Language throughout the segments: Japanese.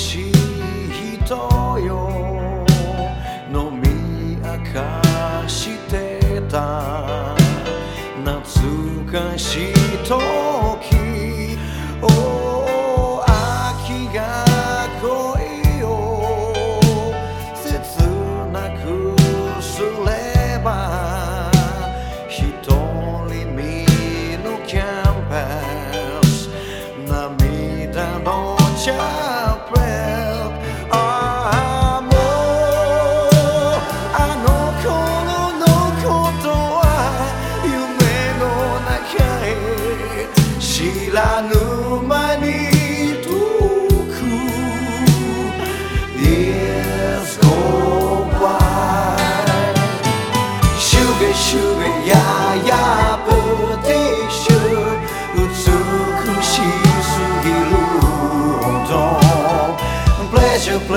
しい人よ。飲み明かしてた。懐かしいと知らぬのプ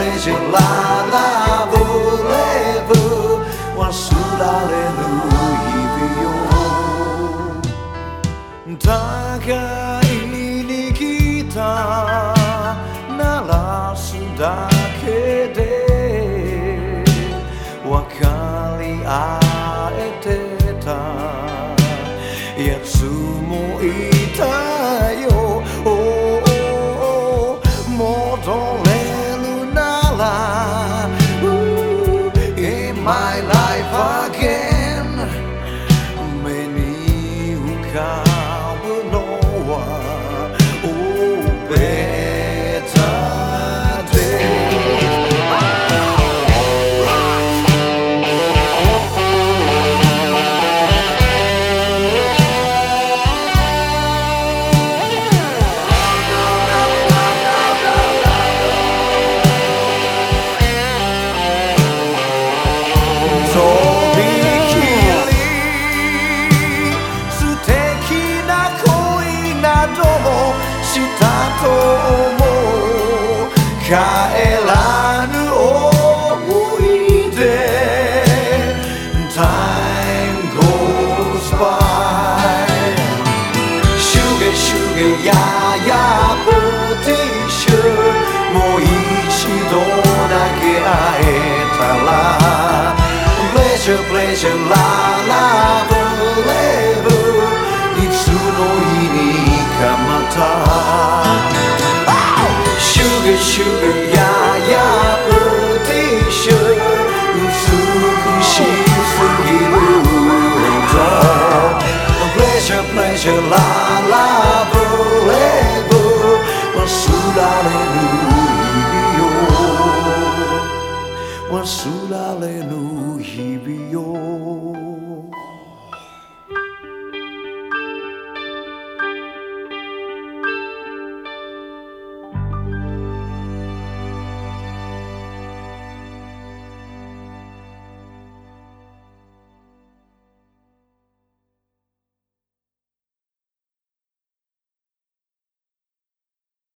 レブ忘られぬ日々よ互いにギター鳴らすだけで分かり合えてたやつもいたよ帰らぬ思い出 Time goes by. シュゲシュゲややプティッシュもう一度だけ会えたら Pleasure pleasure la la じゃららブレブ忘られぬ日々よ忘れぬ日々よ